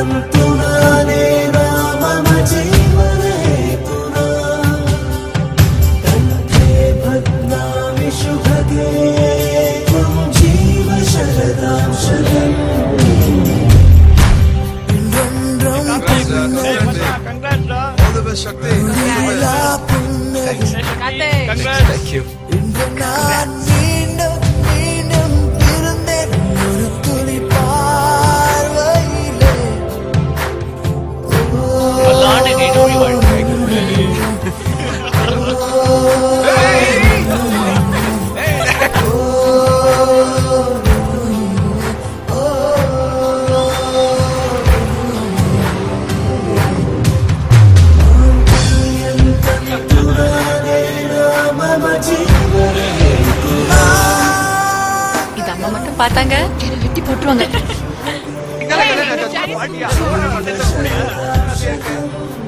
पुर इन्द्रीला पुन इ நம்ம மட்டும் பார்த்தாங்க என்ன வெட்டி போட்டுருவாங்க